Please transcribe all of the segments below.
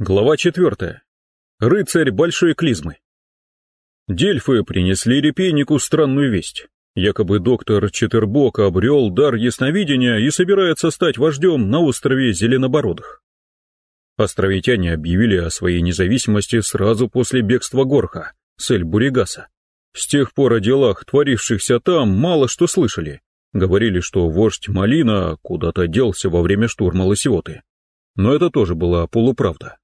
Глава четвертая. Рыцарь Большой Клизмы. Дельфы принесли репейнику странную весть. Якобы доктор Четербок обрел дар ясновидения и собирается стать вождем на острове Зеленобородых. Островитяне объявили о своей независимости сразу после бегства Горха с Эль-Буригаса. С тех пор о делах, творившихся там, мало что слышали. Говорили, что вождь Малина куда-то делся во время штурма Лосиоты. Но это тоже была полуправда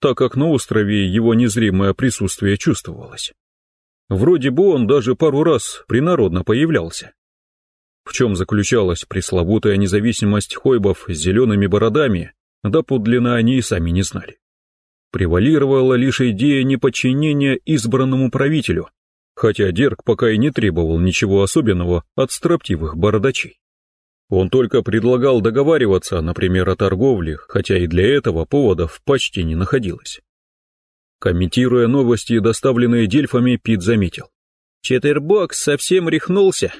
так как на острове его незримое присутствие чувствовалось. Вроде бы он даже пару раз принародно появлялся. В чем заключалась пресловутая независимость хойбов с зелеными бородами, да подлинно они и сами не знали. Превалировала лишь идея неподчинения избранному правителю, хотя Дерг пока и не требовал ничего особенного от строптивых бородачей. Он только предлагал договариваться, например, о торговле, хотя и для этого поводов почти не находилось. Комментируя новости, доставленные дельфами, Пит заметил. Четырбокс совсем рехнулся.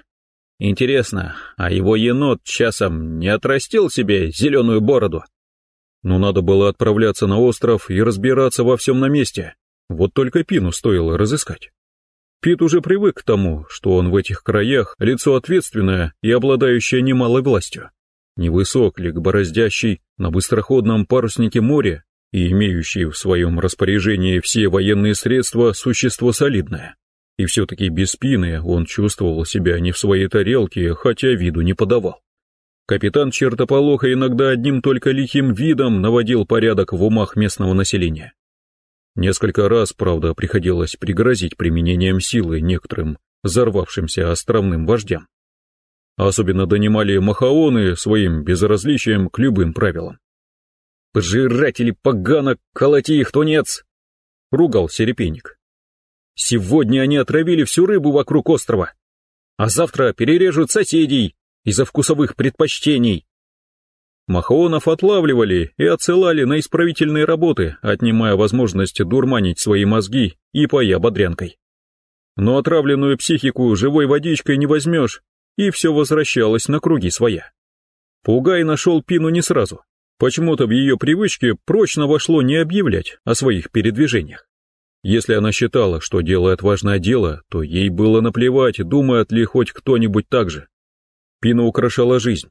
Интересно, а его енот часом не отрастил себе зеленую бороду? Но надо было отправляться на остров и разбираться во всем на месте. Вот только Пину стоило разыскать. Пит уже привык к тому, что он в этих краях лицо ответственное и обладающее немалой властью. Невысок ли бороздящий на быстроходном паруснике море и имеющий в своем распоряжении все военные средства существо солидное. И все-таки без спины он чувствовал себя не в своей тарелке, хотя виду не подавал. Капитан Чертополоха иногда одним только лихим видом наводил порядок в умах местного населения. Несколько раз, правда, приходилось пригрозить применением силы некоторым взорвавшимся островным вождям. Особенно донимали махаоны своим безразличием к любым правилам. «Пожиратели поганок, колоти их, тунец!» — ругал серепенник. «Сегодня они отравили всю рыбу вокруг острова, а завтра перережут соседей из-за вкусовых предпочтений. Махаонов отлавливали и отсылали на исправительные работы, отнимая возможность дурманить свои мозги и поя бодрянкой. Но отравленную психику живой водичкой не возьмешь, и все возвращалось на круги своя. Пугай нашел Пину не сразу. Почему-то в ее привычке прочно вошло не объявлять о своих передвижениях. Если она считала, что делает важное дело, то ей было наплевать, думает ли хоть кто-нибудь так же. Пина украшала жизнь,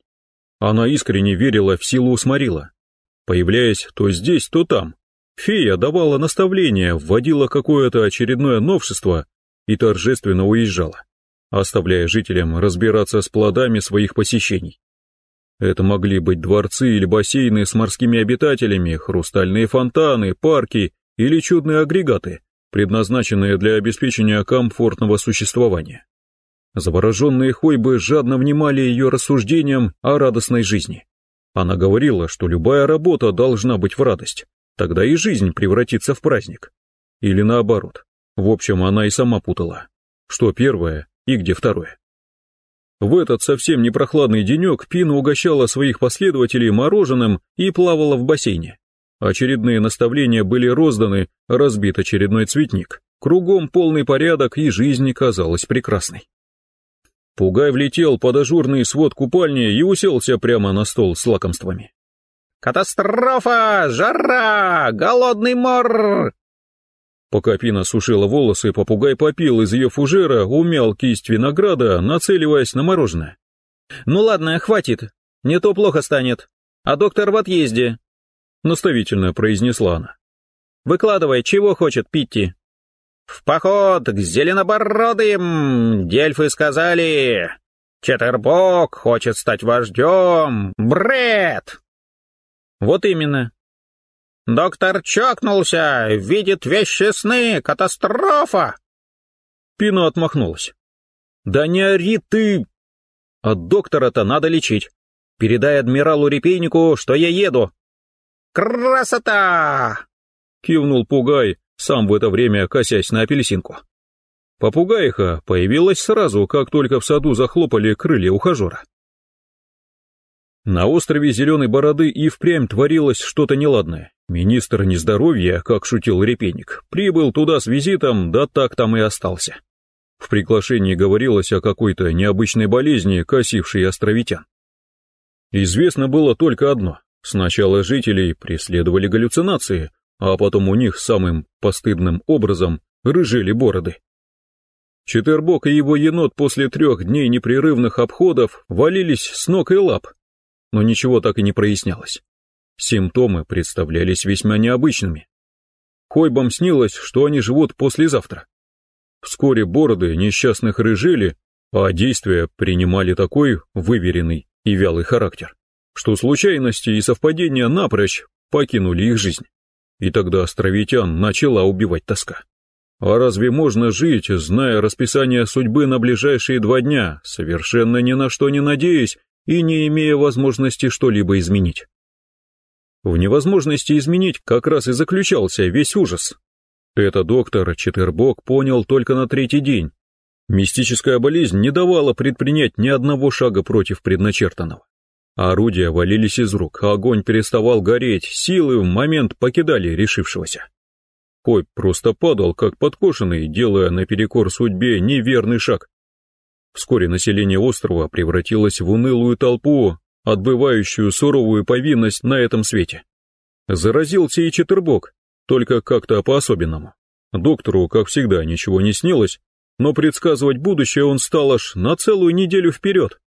она искренне верила в силу Сморила. Появляясь то здесь, то там, фея давала наставления, вводила какое-то очередное новшество и торжественно уезжала, оставляя жителям разбираться с плодами своих посещений. Это могли быть дворцы или бассейны с морскими обитателями, хрустальные фонтаны, парки или чудные агрегаты, предназначенные для обеспечения комфортного существования. Завороженные Хойбы жадно внимали ее рассуждениям о радостной жизни. Она говорила, что любая работа должна быть в радость, тогда и жизнь превратится в праздник. Или наоборот. В общем, она и сама путала, что первое и где второе. В этот совсем непрохладный денек Пина угощала своих последователей мороженым и плавала в бассейне. Очередные наставления были розданы, разбит очередной цветник. Кругом полный порядок, и жизнь казалась прекрасной. Пугай влетел под ажурный свод купальни и уселся прямо на стол с лакомствами. «Катастрофа! Жара! Голодный мор!» Пока Пина сушила волосы, попугай попил из ее фужера, умял кисть винограда, нацеливаясь на мороженое. «Ну ладно, хватит, не то плохо станет, а доктор в отъезде», — наставительно произнесла она. «Выкладывай, чего хочет Питти?» «В поход к зеленобородым! Дельфы сказали! Четербок хочет стать вождем! Бред!» «Вот именно!» «Доктор чокнулся! Видит вещи сны! Катастрофа!» Пино отмахнулась. «Да не ори ты! От доктора-то надо лечить. Передай адмиралу Репейнику, что я еду!» «Красота!» — кивнул Пугай, сам в это время косясь на апельсинку. Попугаиха появилась сразу, как только в саду захлопали крылья ухажера. На острове Зеленой Бороды и впрямь творилось что-то неладное. Министр нездоровья, как шутил репейник, прибыл туда с визитом, да так там и остался. В приглашении говорилось о какой-то необычной болезни, косившей островитян. Известно было только одно. Сначала жителей преследовали галлюцинации, а потом у них самым постыдным образом рыжели бороды. Четвербок и его енот после трех дней непрерывных обходов валились с ног и лап, но ничего так и не прояснялось. Симптомы представлялись весьма необычными. Хойбам снилось, что они живут послезавтра. Вскоре бороды несчастных рыжели, а действия принимали такой выверенный и вялый характер, что случайности и совпадения напрочь покинули их жизнь. И тогда островитян начала убивать тоска. А разве можно жить, зная расписание судьбы на ближайшие два дня, совершенно ни на что не надеясь и не имея возможности что-либо изменить? В невозможности изменить как раз и заключался весь ужас. Это доктор Четербок понял только на третий день. Мистическая болезнь не давала предпринять ни одного шага против предначертанного. Орудия валились из рук, огонь переставал гореть, силы в момент покидали решившегося. Койп просто падал, как подкошенный, делая наперекор судьбе неверный шаг. Вскоре население острова превратилось в унылую толпу, отбывающую суровую повинность на этом свете. Заразился и Четербок, только как-то по-особенному. Доктору, как всегда, ничего не снилось, но предсказывать будущее он стал аж на целую неделю вперед.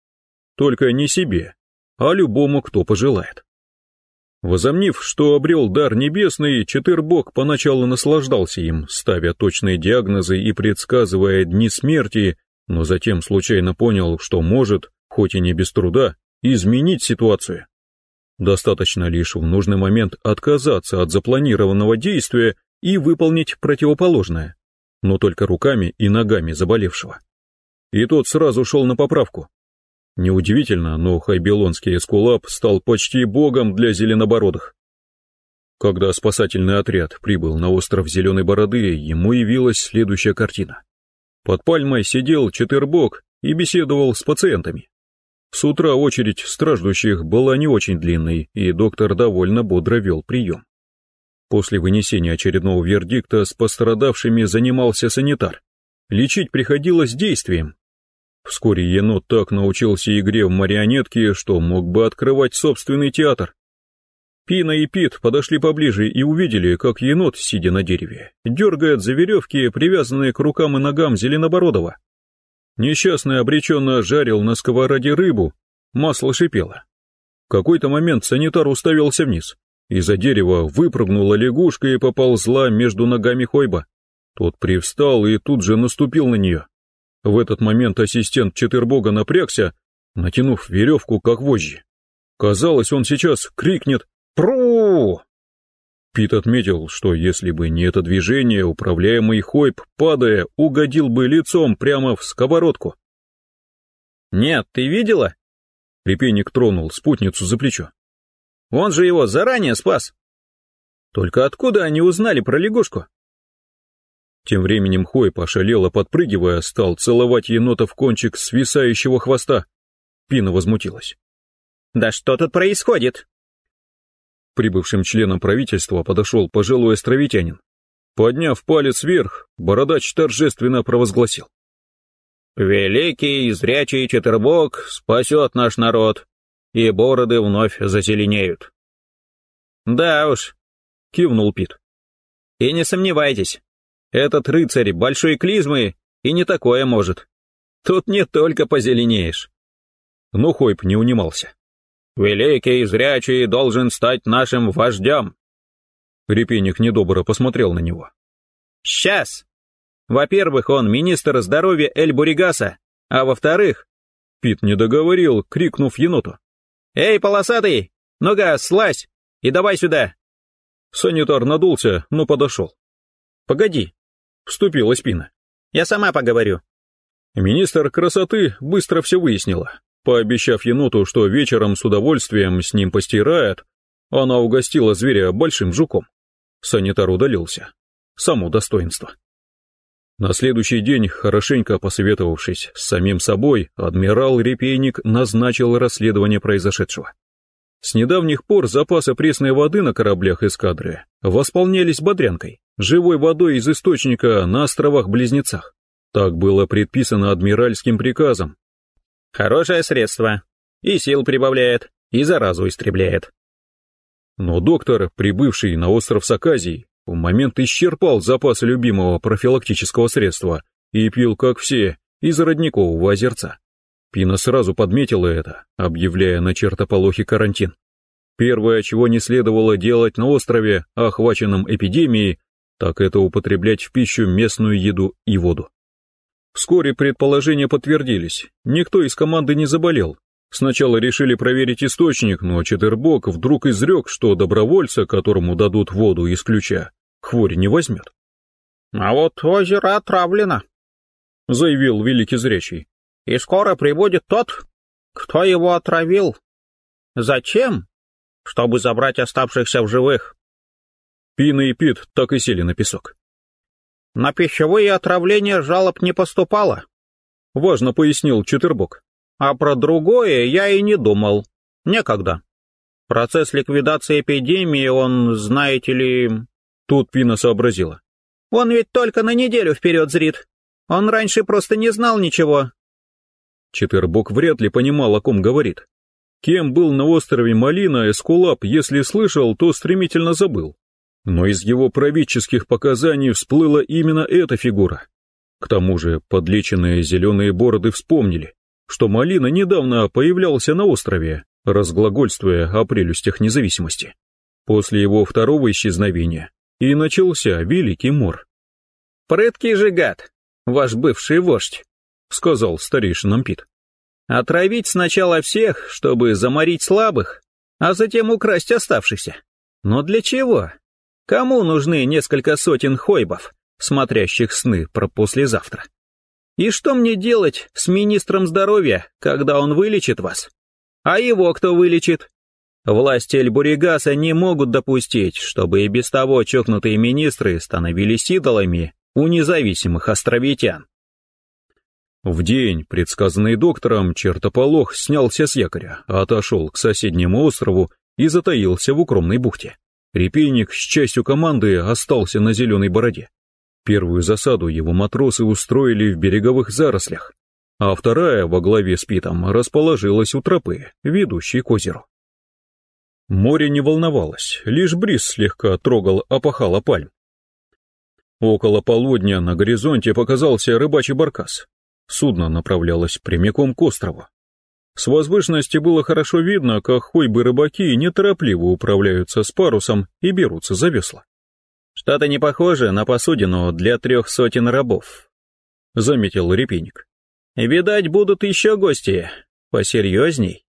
Только не себе, а любому, кто пожелает. Возомнив, что обрел дар небесный, Четырбок поначалу наслаждался им, ставя точные диагнозы и предсказывая дни смерти, но затем случайно понял, что может, хоть и не без труда, изменить ситуацию. Достаточно лишь в нужный момент отказаться от запланированного действия и выполнить противоположное, но только руками и ногами заболевшего. И тот сразу шел на поправку, Неудивительно, но хайбелонский эскулап стал почти богом для зеленобородых. Когда спасательный отряд прибыл на остров Зеленой Бороды, ему явилась следующая картина. Под пальмой сидел Четырбок и беседовал с пациентами. С утра очередь страждущих была не очень длинной, и доктор довольно бодро вел прием. После вынесения очередного вердикта с пострадавшими занимался санитар. Лечить приходилось действием, Вскоре енот так научился игре в марионетки, что мог бы открывать собственный театр. Пина и Пит подошли поближе и увидели, как енот, сидя на дереве, дергает за веревки, привязанные к рукам и ногам Зеленобородова. Несчастный обреченно жарил на сковороде рыбу, масло шипело. В какой-то момент санитар уставился вниз. Из-за дерева выпрыгнула лягушка и поползла между ногами Хойба. Тот привстал и тут же наступил на нее. В этот момент ассистент Четырбога напрягся, натянув веревку как вожжи. Казалось, он сейчас крикнет «Пру!». Пит отметил, что если бы не это движение, управляемый Хойп, падая, угодил бы лицом прямо в сковородку. «Нет, ты видела?» Репейник тронул спутницу за плечо. «Он же его заранее спас!» «Только откуда они узнали про лягушку?» Тем временем Хой, пошалело подпрыгивая, стал целовать енота в кончик свисающего хвоста. Пина возмутилась. «Да что тут происходит?» Прибывшим членом правительства подошел пожилой островитянин. Подняв палец вверх, бородач торжественно провозгласил. «Великий и зрячий Четербок спасет наш народ, и бороды вновь зазеленеют». «Да уж», — кивнул Пит. «И не сомневайтесь, этот рыцарь большой клизмы и не такое может. Тут не только позеленеешь. Но Хойп не унимался. Великий и зрячий должен стать нашим вождем. Репейник недобро посмотрел на него. Сейчас. Во-первых, он министр здоровья Эль-Буригаса, а во-вторых... Пит не договорил, крикнув еноту. «Эй, полосатый, ну-ка, слазь и давай сюда!» Санитар надулся, но подошел. «Погоди, Вступила спина. «Я сама поговорю». Министр красоты быстро все выяснила. Пообещав еноту, что вечером с удовольствием с ним постирает, она угостила зверя большим жуком. Санитар удалился. Само достоинство. На следующий день, хорошенько посоветовавшись с самим собой, адмирал Репейник назначил расследование произошедшего. С недавних пор запасы пресной воды на кораблях эскадры восполнялись бодрянкой, живой водой из источника на островах-близнецах. Так было предписано адмиральским приказом. Хорошее средство. И сил прибавляет, и заразу истребляет. Но доктор, прибывший на остров Саказий, в момент исчерпал запасы любимого профилактического средства и пил, как все, из родникового озерца. Пина сразу подметила это, объявляя на чертополохе карантин. Первое, чего не следовало делать на острове, охваченном эпидемией, так это употреблять в пищу местную еду и воду. Вскоре предположения подтвердились, никто из команды не заболел. Сначала решили проверить источник, но Четербок вдруг изрек, что добровольца, которому дадут воду из ключа, хворь не возьмет. «А вот озеро отравлено», — заявил великий зрячий. «И скоро прибудет тот, кто его отравил. Зачем? Чтобы забрать оставшихся в живых». Пина и Пит так и сели на песок. На пищевые отравления жалоб не поступало, — важно пояснил Четырбок. А про другое я и не думал. Некогда. Процесс ликвидации эпидемии, он, знаете ли... Тут Пина сообразила. Он ведь только на неделю вперед зрит. Он раньше просто не знал ничего. Четырбок вряд ли понимал, о ком говорит. Кем был на острове Малина Эскулап, если слышал, то стремительно забыл но из его правительских показаний всплыла именно эта фигура. К тому же подлеченные зеленые бороды вспомнили, что Малина недавно появлялся на острове, разглагольствуя о прелестях независимости. После его второго исчезновения и начался Великий Мор. «Прыткий же гад, ваш бывший вождь», — сказал старейшинам Пит. «Отравить сначала всех, чтобы заморить слабых, а затем украсть оставшихся. Но для чего? Кому нужны несколько сотен хойбов, смотрящих сны про послезавтра? И что мне делать с министром здоровья, когда он вылечит вас? А его кто вылечит? Власти Эльбуригаса не могут допустить, чтобы и без того чокнутые министры становились идолами у независимых островитян. В день, предсказанный доктором, чертополох снялся с якоря, отошел к соседнему острову и затаился в укромной бухте. Репейник с частью команды остался на зеленой бороде. Первую засаду его матросы устроили в береговых зарослях, а вторая во главе с Питом расположилась у тропы, ведущей к озеру. Море не волновалось, лишь бриз слегка трогал опахало пальм. Около полудня на горизонте показался рыбачий баркас. Судно направлялось прямиком к острову. С возвышенности было хорошо видно, как хойбы-рыбаки неторопливо управляются с парусом и берутся за весла. «Что-то не похоже на посудину для трех сотен рабов», — заметил репейник. «Видать, будут еще гости, посерьезней».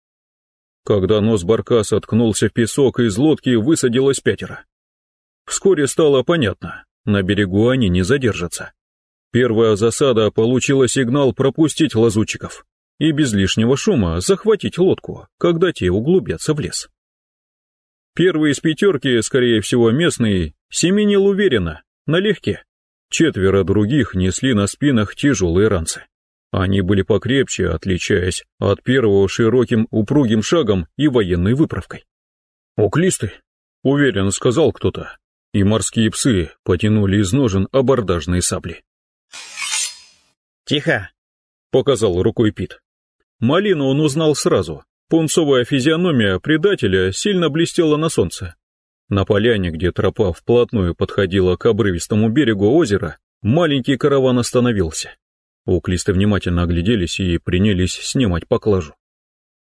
Когда нос баркаса ткнулся в песок, из лодки высадилось пятеро. Вскоре стало понятно, на берегу они не задержатся. Первая засада получила сигнал пропустить лазутчиков и без лишнего шума захватить лодку, когда те углубятся в лес. Первый из пятерки, скорее всего местный, семенил уверенно, налегке. Четверо других несли на спинах тяжелые ранцы. Они были покрепче, отличаясь от первого широким упругим шагом и военной выправкой. «Оклисты», — уверенно сказал кто-то, и морские псы потянули из ножен абордажные сабли. «Тихо», — показал рукой Пит. Малину он узнал сразу. Пунцовая физиономия предателя сильно блестела на солнце. На поляне, где тропа вплотную подходила к обрывистому берегу озера, маленький караван остановился. Уклисты внимательно огляделись и принялись снимать поклажу.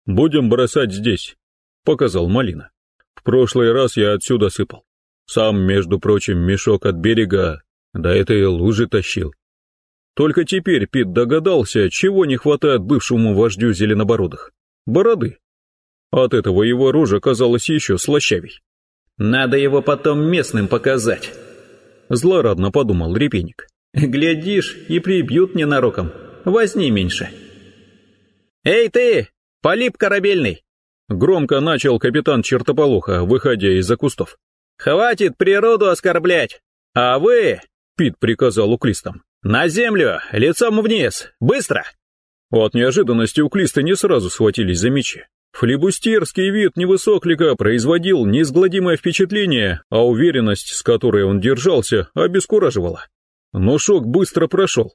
«Будем бросать здесь», — показал Малина. «В прошлый раз я отсюда сыпал. Сам, между прочим, мешок от берега до этой лужи тащил. Только теперь Пит догадался, чего не хватает бывшему вождю зеленобородых. Бороды. От этого его рожа казалась еще слащавей. «Надо его потом местным показать», — злорадно подумал репейник. «Глядишь, и прибьют ненароком. Возни меньше». «Эй ты, полип корабельный!» Громко начал капитан Чертополоха, выходя из-за кустов. «Хватит природу оскорблять! А вы...» — Пит приказал уклистам. «На землю! Лицом вниз! Быстро!» От неожиданности уклисты не сразу схватились за мечи. Флебустьерский вид невысоклика производил неизгладимое впечатление, а уверенность, с которой он держался, обескураживала. Но шок быстро прошел.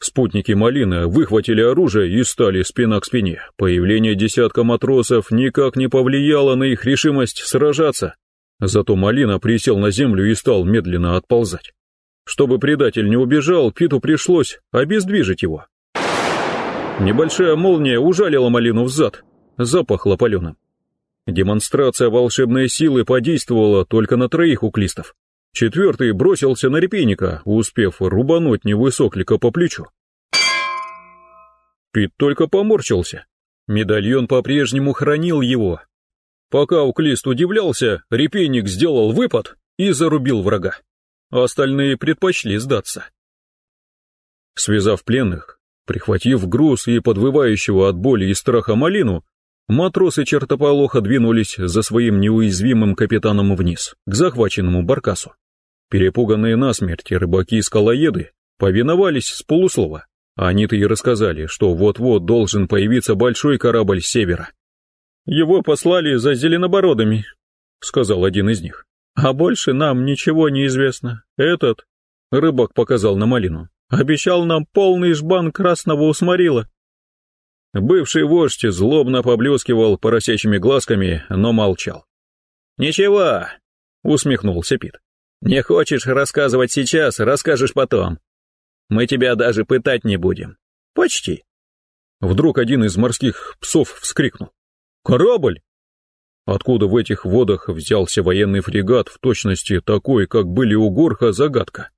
Спутники Малины выхватили оружие и стали спина к спине. Появление десятка матросов никак не повлияло на их решимость сражаться. Зато Малина присел на землю и стал медленно отползать. Чтобы предатель не убежал, Питу пришлось обездвижить его. Небольшая молния ужалила Малину в зад, запахло паленым. Демонстрация волшебной силы подействовала только на троих уклистов. Четвертый бросился на репейника, успев рубануть невысоклика по плечу. Пит только поморщился. Медальон по-прежнему хранил его. Пока уклист удивлялся, репейник сделал выпад и зарубил врага. Остальные предпочли сдаться. Связав пленных, прихватив груз и подвывающего от боли и страха малину, матросы чертополоха двинулись за своим неуязвимым капитаном вниз, к захваченному баркасу. Перепуганные насмерть рыбаки-скалоеды повиновались с полуслова. Они-то и рассказали, что вот-вот должен появиться большой корабль с севера. «Его послали за зеленобородами», — сказал один из них. «А больше нам ничего не известно. Этот...» — рыбак показал на малину. «Обещал нам полный жбан красного усморила». Бывший вождь злобно поблескивал поросячьими глазками, но молчал. «Ничего», — усмехнулся Пит. «Не хочешь рассказывать сейчас, расскажешь потом. Мы тебя даже пытать не будем. Почти». Вдруг один из морских псов вскрикнул. «Корабль!» Откуда в этих водах взялся военный фрегат в точности такой, как были у Горха, загадка.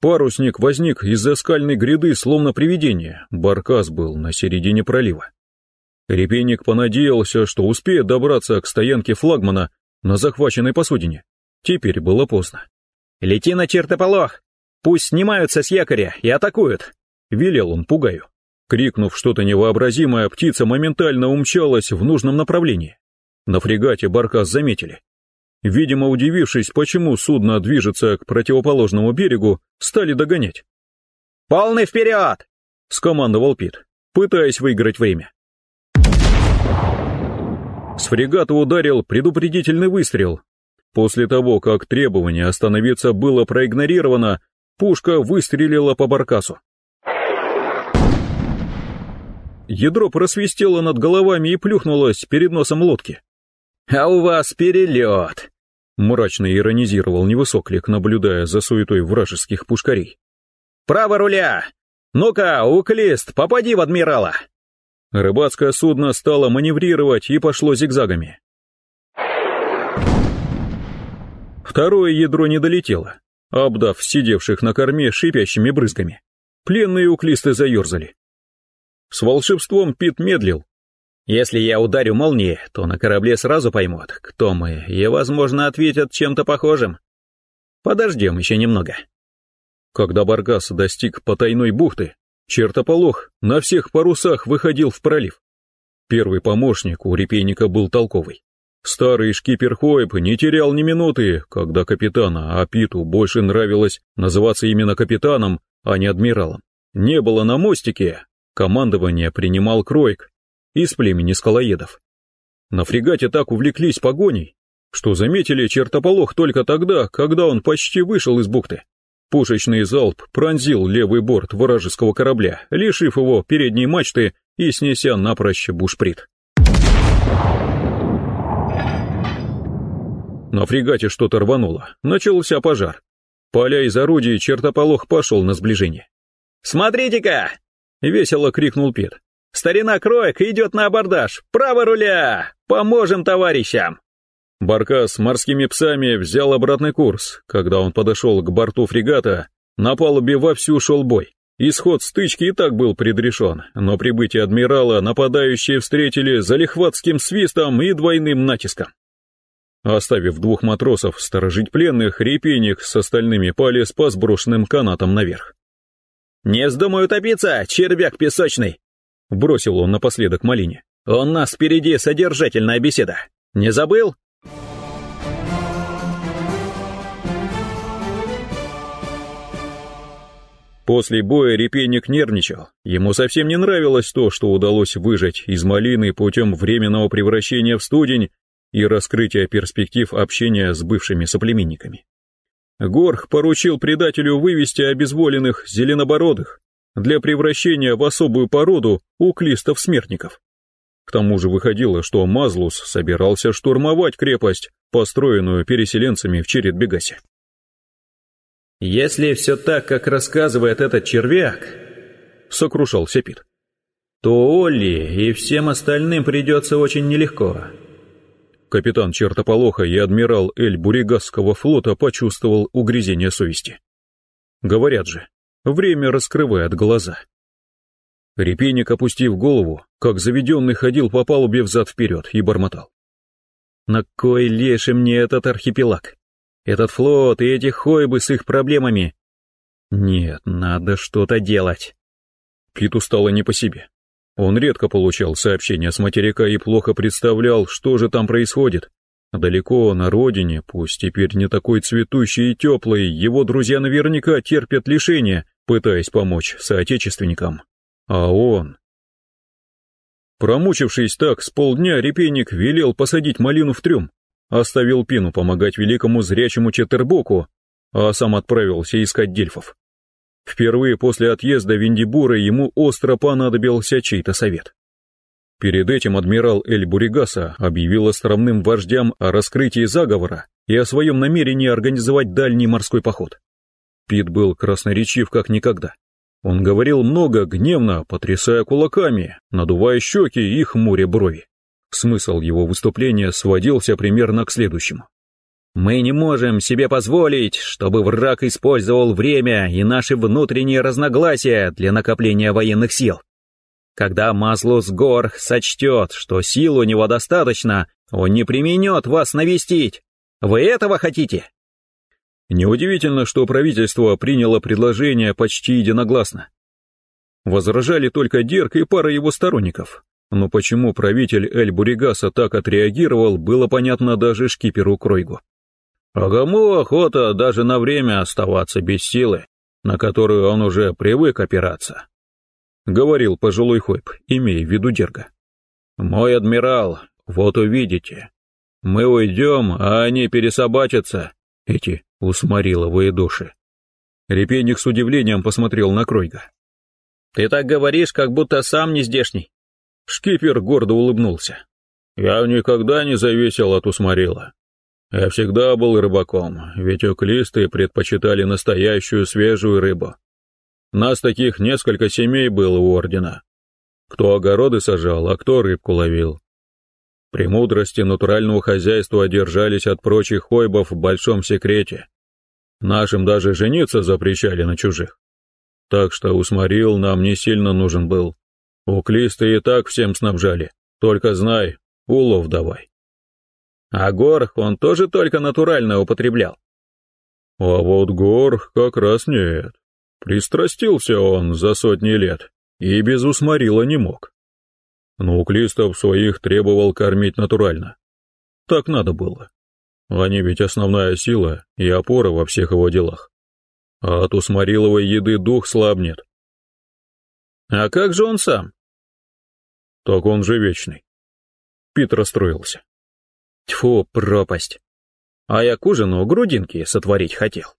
Парусник возник из-за скальной гряды, словно привидение, баркас был на середине пролива. Репейник понадеялся, что успеет добраться к стоянке флагмана на захваченной посудине. Теперь было поздно. «Лети на чертополох! Пусть снимаются с якоря и атакуют!» — велел он Пугаю. Крикнув что-то невообразимое, птица моментально умчалась в нужном направлении. На фрегате баркас заметили. Видимо, удивившись, почему судно движется к противоположному берегу, стали догонять. «Полный вперед!» — скомандовал Пит, пытаясь выиграть время. С фрегата ударил предупредительный выстрел. После того, как требование остановиться было проигнорировано, пушка выстрелила по баркасу. Ядро просвистело над головами и плюхнулось перед носом лодки. «А у вас перелет!» Мрачно иронизировал невысоклик, наблюдая за суетой вражеских пушкарей. «Право руля! Ну-ка, уклист, попади в адмирала!» Рыбацкое судно стало маневрировать и пошло зигзагами. Второе ядро не долетело, обдав сидевших на корме шипящими брызгами. Пленные уклисты заерзали. С волшебством Пит медлил, если я ударю молнией, то на корабле сразу поймут, кто мы, и, возможно, ответят чем-то похожим. Подождем еще немного. Когда Баргас достиг потайной бухты, чертополох на всех парусах выходил в пролив. Первый помощник у репейника был толковый. Старый шкипер Хойб не терял ни минуты, когда капитана Апиту больше нравилось называться именно капитаном, а не адмиралом. Не было на мостике, командование принимал Кройк, из племени скалоедов. На фрегате так увлеклись погоней, что заметили чертополох только тогда, когда он почти вышел из бухты. Пушечный залп пронзил левый борт вражеского корабля, лишив его передней мачты и снеся напрочь бушприт. На фрегате что-то рвануло, начался пожар. Поля из орудий чертополох пошел на сближение. «Смотрите-ка!» — весело крикнул Пет. Старина Кроек идет на абордаж! Право руля! Поможем товарищам!» Баркас с морскими псами взял обратный курс. Когда он подошел к борту фрегата, на палубе вовсю шел бой. Исход стычки и так был предрешен, но прибытие адмирала нападающие встретили залихватским свистом и двойным натиском. Оставив двух матросов сторожить пленных, репейник с остальными полез по сброшенным канатам наверх. «Не вздумай утопиться, червяк песочный!» Бросил он напоследок Малине. «У нас впереди содержательная беседа. Не забыл?» После боя репейник нервничал. Ему совсем не нравилось то, что удалось выжать из малины путем временного превращения в студень и раскрытия перспектив общения с бывшими соплеменниками. Горх поручил предателю вывести обезволенных зеленобородых, для превращения в особую породу уклистов-смертников. К тому же выходило, что Мазлус собирался штурмовать крепость, построенную переселенцами в Чередбегасе. «Если все так, как рассказывает этот червяк», — сокрушался Пит, — «то Олли и всем остальным придется очень нелегко». Капитан Чертополоха и адмирал Эль Буригасского флота почувствовал угрызение совести. Говорят же, время раскрывает глаза. Репейник, опустив голову, как заведенный, ходил по палубе взад-вперед и бормотал. «На кой леший мне этот архипелаг? Этот флот и эти хойбы с их проблемами? Нет, надо что-то делать». Питу стало не по себе. Он редко получал сообщения с материка и плохо представлял, что же там происходит. Далеко на родине, пусть теперь не такой цветущий и теплый, его друзья наверняка терпят лишения, пытаясь помочь соотечественникам. А он... Промучившись так с полдня, репейник велел посадить малину в трюм, оставил Пину помогать великому зрячему Четербоку, а сам отправился искать дельфов. Впервые после отъезда Виндибура ему остро понадобился чей-то совет. Перед этим адмирал Эль Буригаса объявил островным вождям о раскрытии заговора и о своем намерении организовать дальний морской поход. Пит был красноречив как никогда. Он говорил много, гневно, потрясая кулаками, надувая щеки и хмуря брови. Смысл его выступления сводился примерно к следующему. «Мы не можем себе позволить, чтобы враг использовал время и наши внутренние разногласия для накопления военных сил. Когда Маслус Гор сочтет, что сил у него достаточно, он не применет вас навестить. Вы этого хотите?» Неудивительно, что правительство приняло предложение почти единогласно. Возражали только Дерк и пара его сторонников. Но почему правитель Эль-Буригаса так отреагировал, было понятно даже шкиперу Кройгу. А кому охота даже на время оставаться без силы, на которую он уже привык опираться? Говорил пожилой Хойп, имея в виду Дерга. Мой адмирал, вот увидите. Мы уйдем, а они пересобачатся, эти усмориловые души. Репейник с удивлением посмотрел на Кройга. «Ты так говоришь, как будто сам не здешний». Шкипер гордо улыбнулся. «Я никогда не зависел от усморила. Я всегда был рыбаком, ведь оклисты предпочитали настоящую свежую рыбу. Нас таких несколько семей было у ордена. Кто огороды сажал, а кто рыбку ловил. Премудрости натурального хозяйства одержались от прочих хойбов в большом секрете. Нашим даже жениться запрещали на чужих. Так что усморил нам не сильно нужен был. Уклисты и так всем снабжали. Только знай, улов давай. А горх он тоже только натурально употреблял. А вот горх как раз нет. Пристрастился он за сотни лет и без усморила не мог. Но уклистов своих требовал кормить натурально. Так надо было. Они ведь основная сила и опора во всех его делах. А от усмориловой еды дух слабнет. А как же он сам? Так он же вечный. Пит расстроился. Тьфу, пропасть. А я к ужину грудинки сотворить хотел.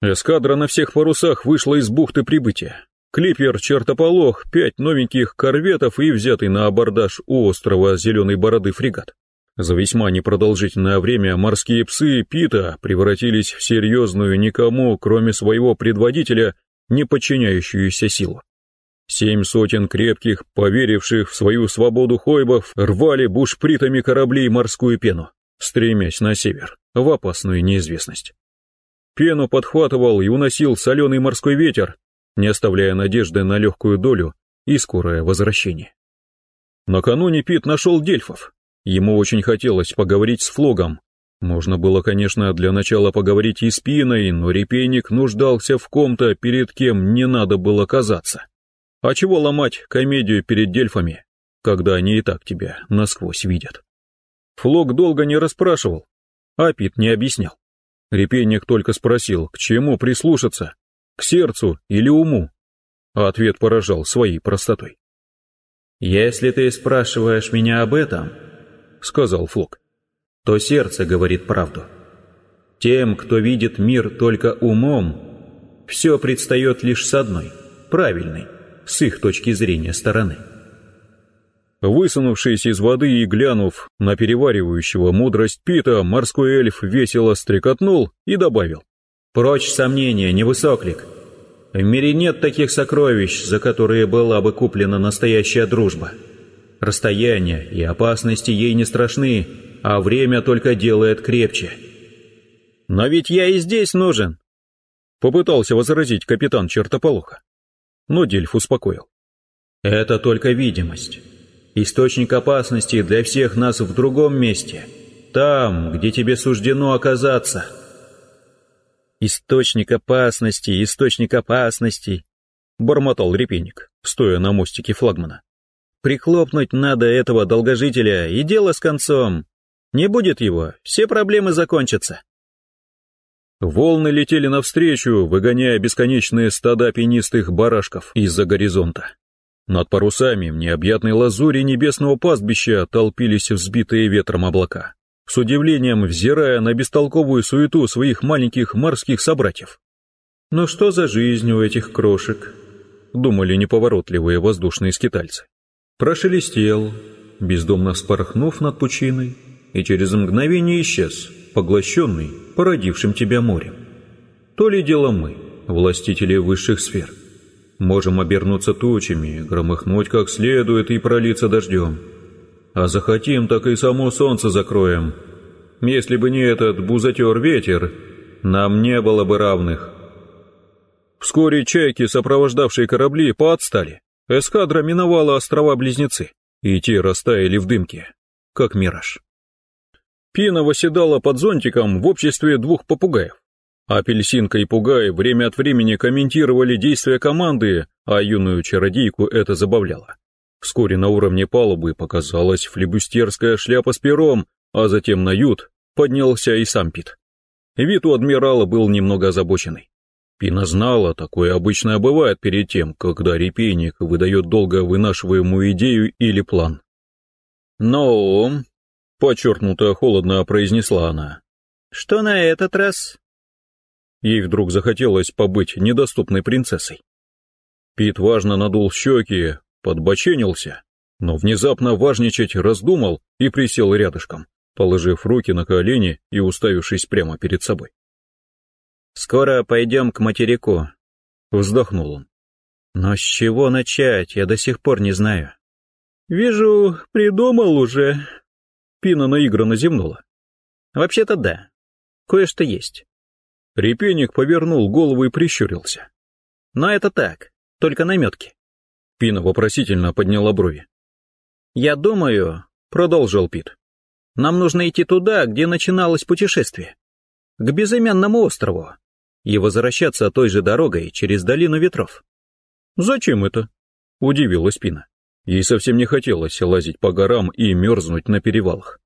Эскадра на всех парусах вышла из бухты прибытия. Клипер, чертополох, пять новеньких корветов и взятый на абордаж у острова Зеленой Бороды фрегат. За весьма непродолжительное время морские псы Пита превратились в серьезную никому, кроме своего предводителя, не подчиняющуюся силу. Семь сотен крепких, поверивших в свою свободу хойбов, рвали бушпритами кораблей морскую пену, стремясь на север, в опасную неизвестность. Пену подхватывал и уносил соленый морской ветер, не оставляя надежды на легкую долю и скорое возвращение. Накануне Пит нашел дельфов. Ему очень хотелось поговорить с Флогом. Можно было, конечно, для начала поговорить и с Пиной, но репейник нуждался в ком-то, перед кем не надо было казаться. А чего ломать комедию перед дельфами, когда они и так тебя насквозь видят? Флог долго не расспрашивал, а Пит не объяснял. Репейник только спросил, к чему прислушаться, к сердцу или уму? А ответ поражал своей простотой. «Если ты спрашиваешь меня об этом, — сказал Флок, — то сердце говорит правду. Тем, кто видит мир только умом, все предстает лишь с одной, правильной, с их точки зрения стороны. Высунувшись из воды и глянув на переваривающего мудрость Пита, морской эльф весело стрекотнул и добавил. «Прочь сомнения, невысоклик. В мире нет таких сокровищ, за которые была бы куплена настоящая дружба. Расстояние и опасности ей не страшны, а время только делает крепче». «Но ведь я и здесь нужен!» Попытался возразить капитан Чертополоха. Но Дельф успокоил. «Это только видимость». Источник опасности для всех нас в другом месте. Там, где тебе суждено оказаться. Источник опасности, источник опасности, бормотал репейник, стоя на мостике флагмана. Прихлопнуть надо этого долгожителя, и дело с концом. Не будет его, все проблемы закончатся. Волны летели навстречу, выгоняя бесконечные стада пенистых барашков из-за горизонта. Над парусами в необъятной лазури небесного пастбища толпились взбитые ветром облака, с удивлением взирая на бестолковую суету своих маленьких морских собратьев. «Ну что за жизнь у этих крошек?» — думали неповоротливые воздушные скитальцы. Прошелестел, бездомно вспорхнув над пучиной, и через мгновение исчез, поглощенный породившим тебя морем. То ли дело мы, властители высших сфер — Можем обернуться тучами, громыхнуть как следует и пролиться дождем. А захотим, так и само солнце закроем. Если бы не этот бузатер ветер, нам не было бы равных. Вскоре чайки, сопровождавшие корабли, поотстали. Эскадра миновала острова-близнецы, и те растаяли в дымке, как мираж. Пина восседала под зонтиком в обществе двух попугаев. Апельсинка и Пугай время от времени комментировали действия команды, а юную чародейку это забавляло. Вскоре на уровне палубы показалась флебустерская шляпа с пером, а затем на ют поднялся и сам Пит. Вид у адмирала был немного озабоченный. Пина знала, такое обычно бывает перед тем, когда репейник выдает долго вынашиваемую идею или план. «Но...» — подчеркнуто холодно произнесла она. «Что на этот раз?» Ей вдруг захотелось побыть недоступной принцессой. Пит важно надул щеки, подбоченился, но внезапно важничать раздумал и присел рядышком, положив руки на колени и уставившись прямо перед собой. «Скоро пойдем к материку», — вздохнул он. «Но с чего начать, я до сих пор не знаю». «Вижу, придумал уже», — Пина наигранно зевнула. «Вообще-то да, кое-что есть. Репейник повернул голову и прищурился. «Но это так, только наметки». Пина вопросительно подняла брови. «Я думаю», — продолжил Пит, — «нам нужно идти туда, где начиналось путешествие. К безымянному острову. И возвращаться той же дорогой через долину ветров». «Зачем это?» — удивилась Пина. Ей совсем не хотелось лазить по горам и мерзнуть на перевалах.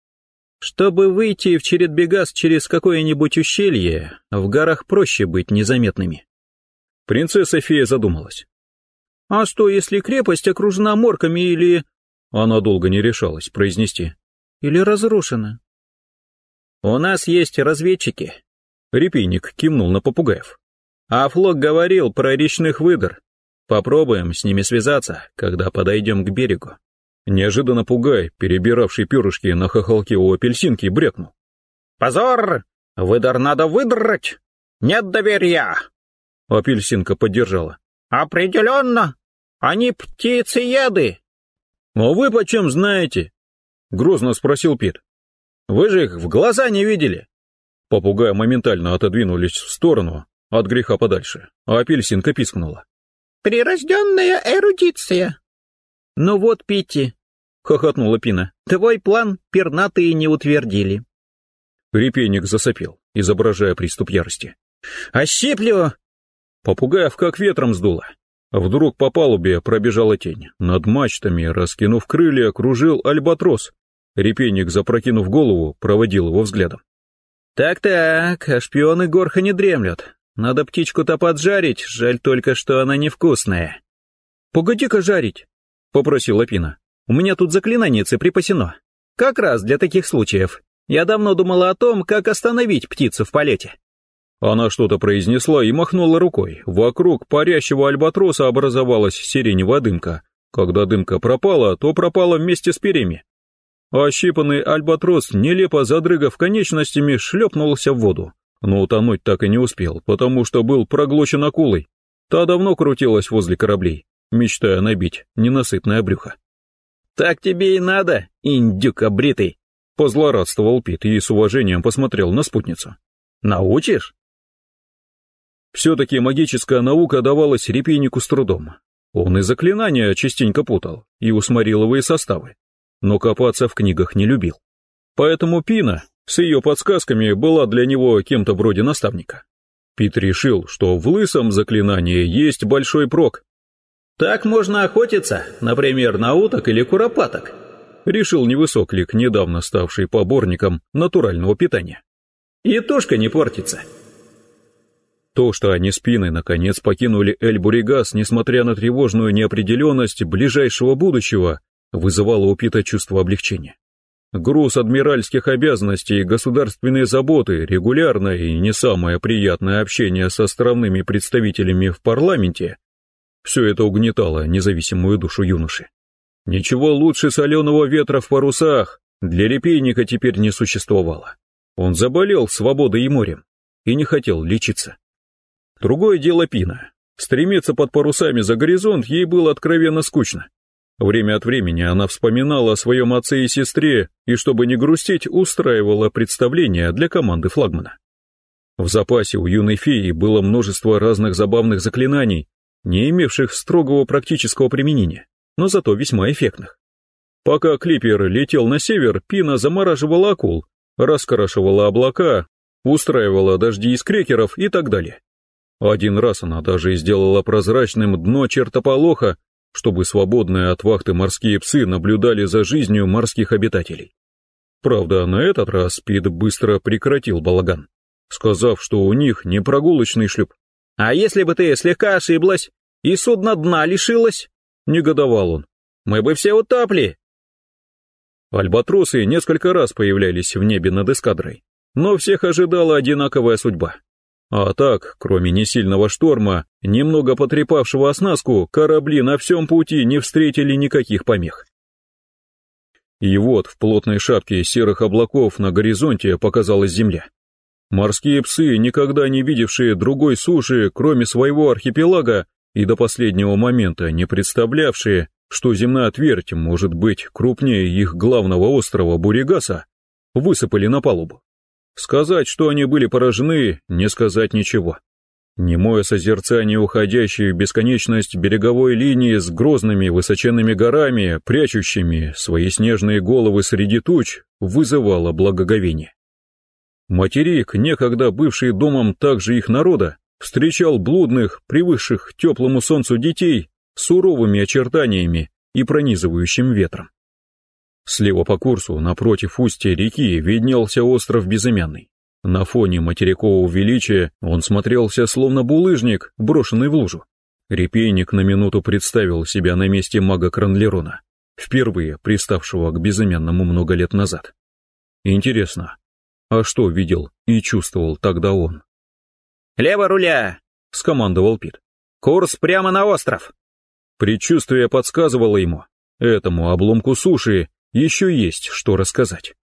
Чтобы выйти в Чередбегас через какое-нибудь ущелье, в горах проще быть незаметными. Принцесса-фея задумалась. А что, если крепость окружена морками или... Она долго не решалась произнести. Или разрушена? У нас есть разведчики. Репейник кивнул на попугаев. А Флок говорил про речных выдр. Попробуем с ними связаться, когда подойдем к берегу. Неожиданно Пугай, перебиравший перышки на хохолке у апельсинки, брякнул. «Позор! Выдар надо выдрать! Нет доверия!» Апельсинка поддержала. «Определенно! Они птицееды!» «А вы почем знаете?» Грозно спросил Пит. «Вы же их в глаза не видели!» Попугаи моментально отодвинулись в сторону, от греха подальше, а апельсинка пискнула. «Прирожденная эрудиция!» «Ну вот, Питти, хохотнула Пина. «Твой план пернатые не утвердили». Репейник засопел, изображая приступ ярости. «Ощиплю!» Попугаев как ветром сдуло. Вдруг по палубе пробежала тень. Над мачтами, раскинув крылья, кружил альбатрос. Репейник, запрокинув голову, проводил его взглядом. «Так-так, а шпионы горха не дремлют. Надо птичку-то поджарить, жаль только, что она невкусная». «Погоди-ка жарить», — попросила Пина. У меня тут заклинанице припасено. Как раз для таких случаев. Я давно думала о том, как остановить птицу в полете». Она что-то произнесла и махнула рукой. Вокруг парящего альбатроса образовалась сиреневая дымка, Когда дымка пропала, то пропала вместе с перьями. А ощипанный альбатрос, нелепо задрыгав конечностями, шлепнулся в воду. Но утонуть так и не успел, потому что был проглочен акулой. Та давно крутилась возле кораблей, мечтая набить ненасытное брюхо. «Так тебе и надо, индюк обритый!» Позлорадствовал Пит и с уважением посмотрел на спутницу. «Научишь?» Все-таки магическая наука давалась репейнику с трудом. Он и заклинания частенько путал, и усмориловые составы, но копаться в книгах не любил. Поэтому Пина с ее подсказками была для него кем-то вроде наставника. Пит решил, что в лысом заклинании есть большой прок. «Так можно охотиться, например, на уток или куропаток», решил невысоклик, недавно ставший поборником натурального питания. «И тушка не портится». То, что они спины наконец покинули Эль-Буригас, несмотря на тревожную неопределенность ближайшего будущего, вызывало у Пита чувство облегчения. Груз адмиральских обязанностей и государственные заботы, регулярное и не самое приятное общение со островными представителями в парламенте — все это угнетало независимую душу юноши. Ничего лучше соленого ветра в парусах для репейника теперь не существовало. Он заболел свободой и морем и не хотел лечиться. Другое дело Пина. Стремиться под парусами за горизонт ей было откровенно скучно. Время от времени она вспоминала о своем отце и сестре, и чтобы не грустить, устраивала представления для команды флагмана. В запасе у юной феи было множество разных забавных заклинаний, не имевших строгого практического применения, но зато весьма эффектных. Пока клипер летел на север, Пина замораживала акул, раскрашивала облака, устраивала дожди из крекеров и так далее. Один раз она даже сделала прозрачным дно чертополоха, чтобы свободные от вахты морские псы наблюдали за жизнью морских обитателей. Правда, на этот раз Пит быстро прекратил балаган, сказав, что у них не прогулочный шлюп. «А если бы ты слегка ошиблась и судно дна лишилось?» — негодовал он. «Мы бы все утопли!» Альбатросы несколько раз появлялись в небе над эскадрой, но всех ожидала одинаковая судьба. А так, кроме несильного шторма, немного потрепавшего оснастку, корабли на всем пути не встретили никаких помех. И вот в плотной шапке серых облаков на горизонте показалась земля. Морские псы, никогда не видевшие другой суши, кроме своего архипелага, и до последнего момента не представлявшие, что земная твердь может быть крупнее их главного острова Буригаса, высыпали на палубу. Сказать, что они были поражены, не сказать ничего. Немое созерцание уходящей в бесконечность береговой линии с грозными высоченными горами, прячущими свои снежные головы среди туч, вызывало благоговение. Материк, некогда бывший домом также их народа, встречал блудных, привыкших к теплому солнцу детей, суровыми очертаниями и пронизывающим ветром. Слева по курсу, напротив устья реки, виднелся остров Безымянный. На фоне материкового величия он смотрелся словно булыжник, брошенный в лужу. Репейник на минуту представил себя на месте мага Кранлерона, впервые приставшего к Безымянному много лет назад. Интересно, а что видел и чувствовал тогда он? «Лево руля!» — скомандовал Пит. «Курс прямо на остров!» Предчувствие подсказывало ему, этому обломку суши еще есть что рассказать.